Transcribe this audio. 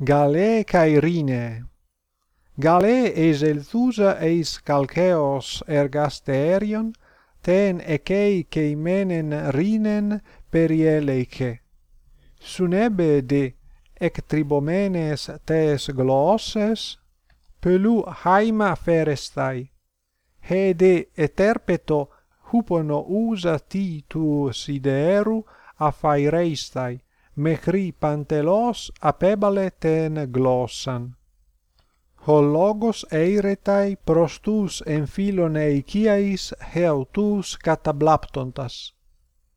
Galē kai Rine. Galē eis elthusa eis calceos ergasterion, ten ecei ceimenen rinen perieleice. Sunebe de ectribomenes tes glosses, pelu haima ferestai. Hede eterpeto hupono usa ti tu sideru affaireistai, mechri pantelos apebale ten glossan. Hologos eiretai prostus en philon eiciais heautus katablaptontas.